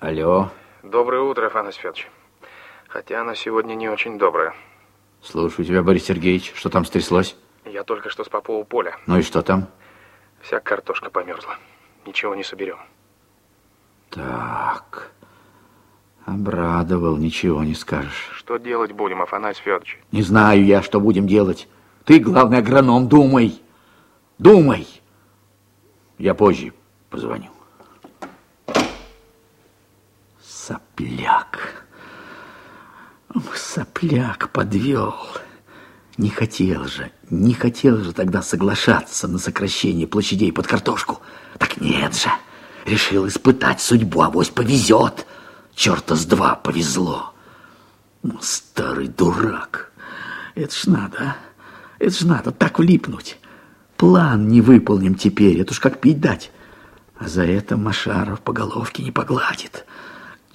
Алло. Доброе утро, Афанас Федорович. Хотя оно сегодня не очень доброе. Слушаю тебя, Борис Сергеевич. Что там стряслось? Я только что с Попова поля. Ну и что там? Вся картошка померзла. Ничего не соберем. Так. Обрадовал, ничего не скажешь. Что делать будем, Афанасий Федорович? Не знаю я, что будем делать. Ты, главный агроном, думай. Думай. Я позже позвоню. Сопляк. Сопляк подвел. Не хотел же, не хотел же тогда соглашаться на сокращение площадей под картошку. Так нет же, решил испытать судьбу, авось повезет. Черта с два повезло. Ну, старый дурак. Это ж надо, а? Это ж надо так влипнуть. План не выполним теперь, это уж как пить дать. А за это Машаров по головке не погладит.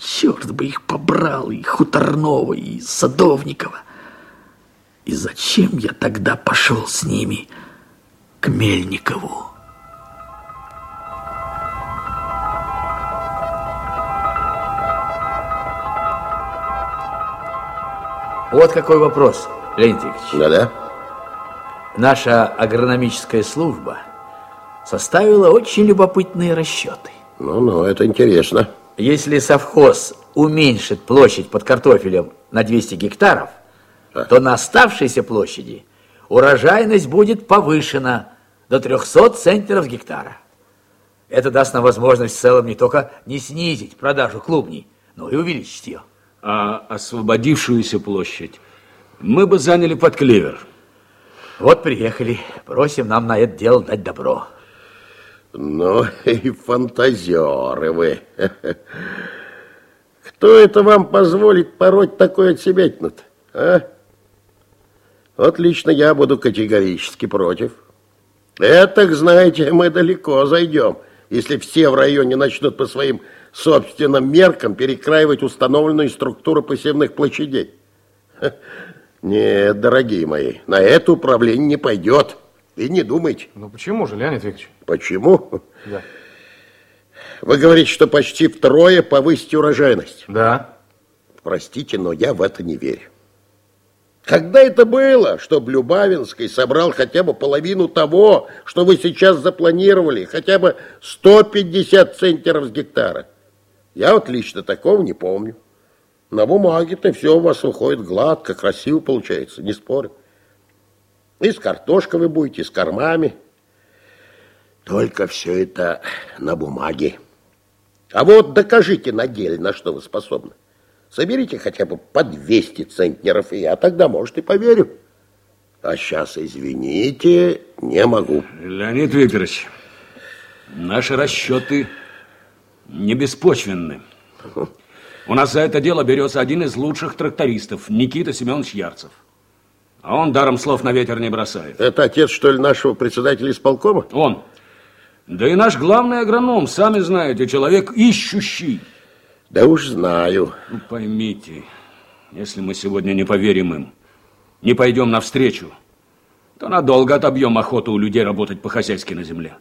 Черт бы их побрал, и Хуторнова, и Садовникова. И зачем я тогда пошел с ними к Мельникову? Вот какой вопрос, Леонид Викторович. Да-да. Наша агрономическая служба составила очень любопытные расчеты. Ну-ну, это интересно. Если совхоз уменьшит площадь под картофелем на 200 гектаров, то на оставшейся площади урожайность будет повышена до 300 центнеров гектара. Это даст нам возможность в целом не только не снизить продажу клубней, но и увеличить ее. А освободившуюся площадь мы бы заняли под клевер. Вот приехали, просим нам на это дело дать добро. Ну и фантазеры вы. Кто это вам позволит пороть такой от себя а? Вот лично я буду категорически против. Это, знаете, мы далеко зайдем, если все в районе начнут по своим собственным меркам перекраивать установленную структуру посевных площадей. Нет, дорогие мои, на это управление не пойдет. И не думайте. Ну почему же, Леонид Викторович? Почему? Да. Вы говорите, что почти втрое повысить урожайность. Да. Простите, но я в это не верю. Когда это было, чтобы Любавинский собрал хотя бы половину того, что вы сейчас запланировали, хотя бы 150 центнеров с гектара? Я вот лично такого не помню. На бумаге-то все у вас выходит гладко, красиво получается, не спорю. И с картошкой вы будете, и с кормами. Только все это на бумаге. А вот докажите на деле, на что вы способны. Соберите хотя бы по 200 центнеров, и я тогда, может, и поверю. А сейчас, извините, не могу. Леонид Викторович, наши расчеты не беспочвенны. У нас за это дело берется один из лучших трактористов, Никита Семенович Ярцев. А он даром слов на ветер не бросает. Это отец, что ли, нашего председателя исполкома? Он. Да и наш главный агроном, сами знаете, человек ищущий. Да уж знаю. Ну, поймите, если мы сегодня не поверим им, не пойдем навстречу, то надолго отобьем охоту у людей работать по-хозяйски на земле.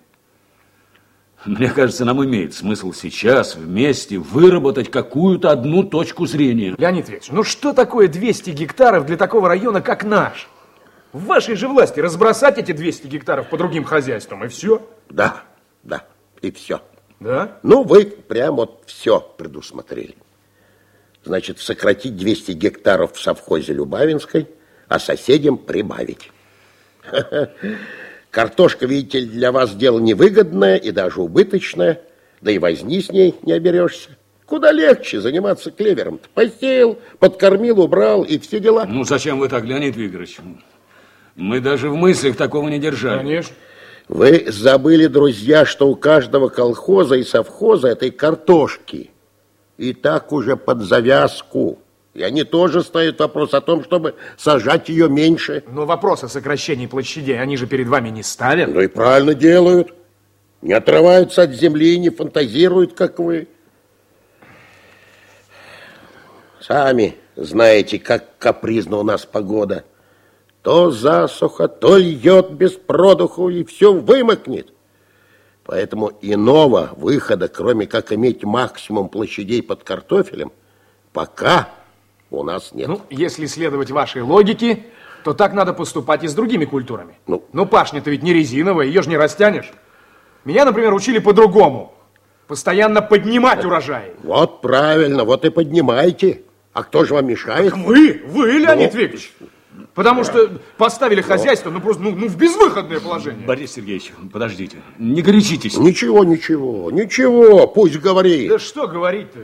Мне кажется, нам имеет смысл сейчас вместе выработать какую-то одну точку зрения. Леонид Викторович, ну что такое 200 гектаров для такого района, как наш? В вашей же власти разбросать эти 200 гектаров по другим хозяйствам, и все? Да, да, и все. Да? Ну, вы прям вот все предусмотрели. Значит, сократить 200 гектаров в совхозе Любавинской, а соседям прибавить. Картошка, видите ли, для вас дело невыгодное и даже убыточное, да и возни с ней не оберешься. Куда легче заниматься клевером-то. Посеял, подкормил, убрал и все дела. Ну, зачем вы так, Леонид Викторович? Мы даже в мыслях такого не держали. Конечно. Вы забыли, друзья, что у каждого колхоза и совхоза этой картошки и так уже под завязку. И они тоже ставят вопрос о том, чтобы сажать ее меньше. Но вопрос о сокращении площадей они же перед вами не ставят. Ну и правильно делают. Не отрываются от земли, не фантазируют, как вы. Сами знаете, как капризна у нас погода. То засуха, то льет без продуху, и все вымокнет. Поэтому иного выхода, кроме как иметь максимум площадей под картофелем, пока у нас нет. Ну, если следовать вашей логике, то так надо поступать и с другими культурами. Ну. Но пашня-то ведь не резиновая, ее же не растянешь. Меня, например, учили по-другому. Постоянно поднимать урожаи. Вот правильно, вот и поднимайте. А кто же вам мешает? Вы, вы, Леонид Ну. Викторович. Потому что поставили хозяйство ну, просто ну, ну, в безвыходное положение. Борис Сергеевич, подождите, не горячитесь. Ничего, ничего, ничего, пусть говорит. Да что говорить-то?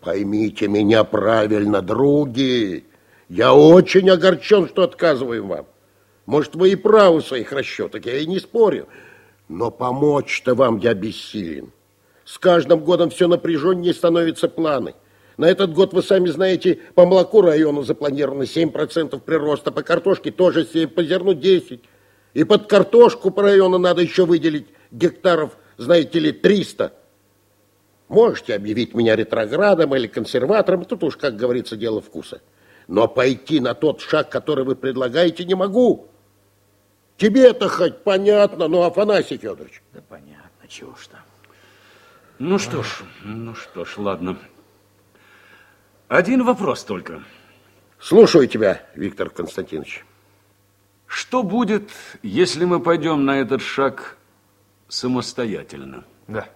Поймите меня правильно, други. Я очень огорчен, что отказываю вам. Может, вы и правы в своих расчетах, я и не спорю. Но помочь-то вам я бессилен. С каждым годом все напряженнее становятся планы. На этот год, вы сами знаете, по молоку району запланировано 7% прироста, по картошке тоже 7, по зерну 10. И под картошку по району надо еще выделить гектаров, знаете ли, 300. Можете объявить меня ретроградом или консерватором, тут уж, как говорится, дело вкуса. Но пойти на тот шаг, который вы предлагаете, не могу. Тебе это хоть понятно, ну, Афанасий Федорович. Да понятно, чего ж там. Ну что ж, ну что ж, ладно. Один вопрос только. Слушаю тебя, Виктор Константинович. Что будет, если мы пойдем на этот шаг самостоятельно? Да.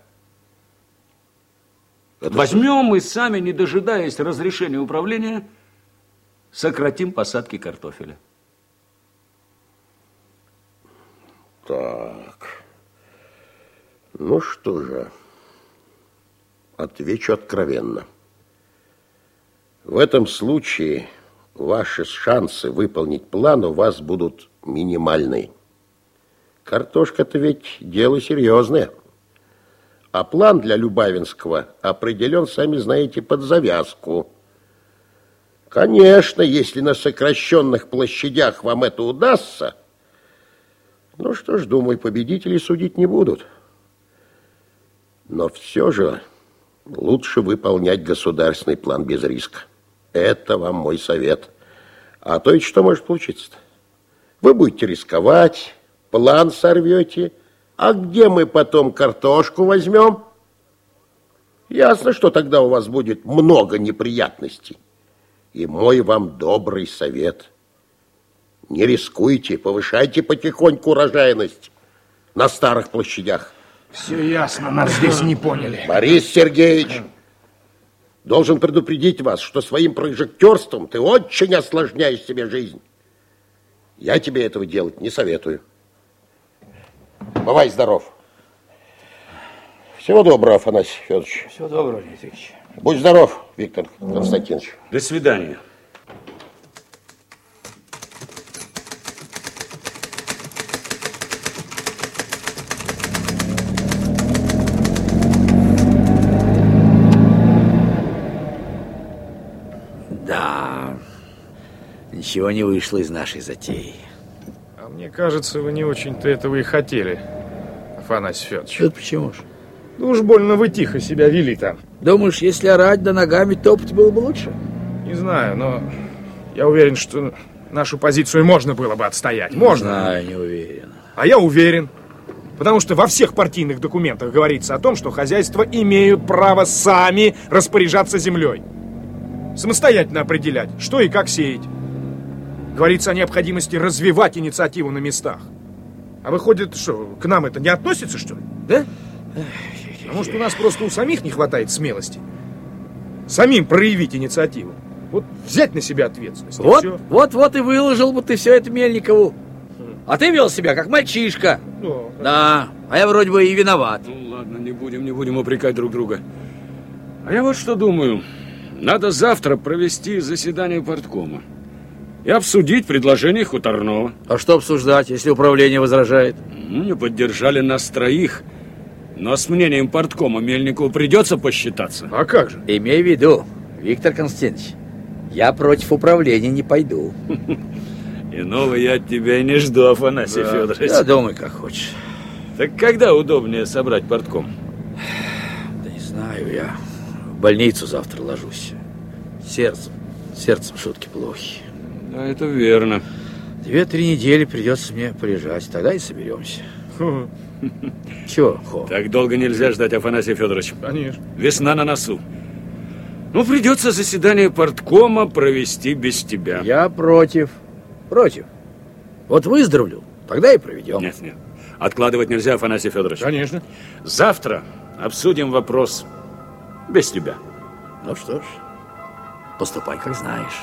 Это Возьмем и сами, не дожидаясь разрешения управления, сократим посадки картофеля. Так. Ну что же, отвечу откровенно. В этом случае ваши шансы выполнить план у вас будут минимальные. Картошка-то ведь дело серьезное. А план для Любавинского определен, сами знаете, под завязку. Конечно, если на сокращенных площадях вам это удастся, ну что ж, думаю, победителей судить не будут. Но все же лучше выполнять государственный план без риска. Это вам мой совет. А то ведь что может получиться-то? Вы будете рисковать, план сорвете, а где мы потом картошку возьмем? Ясно, что тогда у вас будет много неприятностей. И мой вам добрый совет – не рискуйте, повышайте потихоньку урожайность на старых площадях. Все ясно, нас здесь не поняли. Борис Сергеевич, должен предупредить вас, что своим прожектерством ты очень осложняешь себе жизнь. Я тебе этого делать не советую. Бывай здоров. Всего доброго, Афанасий Федорович. Всего доброго, Леонид Ильич. Будь здоров, Виктор Константинович. До свидания. Да, ничего не вышло из нашей затеи. Мне кажется, вы не очень-то этого и хотели, Афанасий Федорович. Это почему ж? Ну уж больно вы тихо себя вели там. Думаешь, если орать да ногами топать было бы лучше? Не знаю, но я уверен, что нашу позицию можно было бы отстоять. Можно. Знаю, не уверен. А я уверен. Потому что во всех партийных документах говорится о том, что хозяйства имеют право сами распоряжаться землей. Самостоятельно определять, что и как сеять. Говорится о необходимости развивать инициативу на местах. А выходит, что, к нам это не относится, что ли? Да? А может, у нас просто у самих не хватает смелости? Самим проявить инициативу. Вот взять на себя ответственность. и Вот, всё. вот, вот и выложил бы ты все это Мельникову. А ты вел себя как мальчишка. Ну, Да, а я вроде бы и виноват. Ну ладно, не будем, не будем упрекать друг друга. А я вот что думаю. Надо завтра провести заседание порткома и обсудить предложение Хуторного. А что обсуждать, если управление возражает? Не поддержали нас троих. Но с мнением порткома Мельникову придется посчитаться. А как же? Имей в виду, Виктор Константинович, я против управления не пойду. Иного я от тебя и не жду, Афанасий Федорович. Да думай, как хочешь. Так когда удобнее собрать портком? Да не знаю, я в больницу завтра ложусь. Сердцем, сердцем шутки плохи. Да, это верно. Две-три недели придется мне полежать, тогда и соберемся. Чего, хо? Так долго нельзя ждать, Афанасий Федорович. Конечно. Весна на носу. Ну, придется заседание порткома провести без тебя. Я против. Против. Вот выздоровлю, тогда и проведем. Нет, нет. Откладывать нельзя, Афанасий Федорович. Конечно. Завтра обсудим вопрос без тебя. Ну что ж, поступай, как знаешь.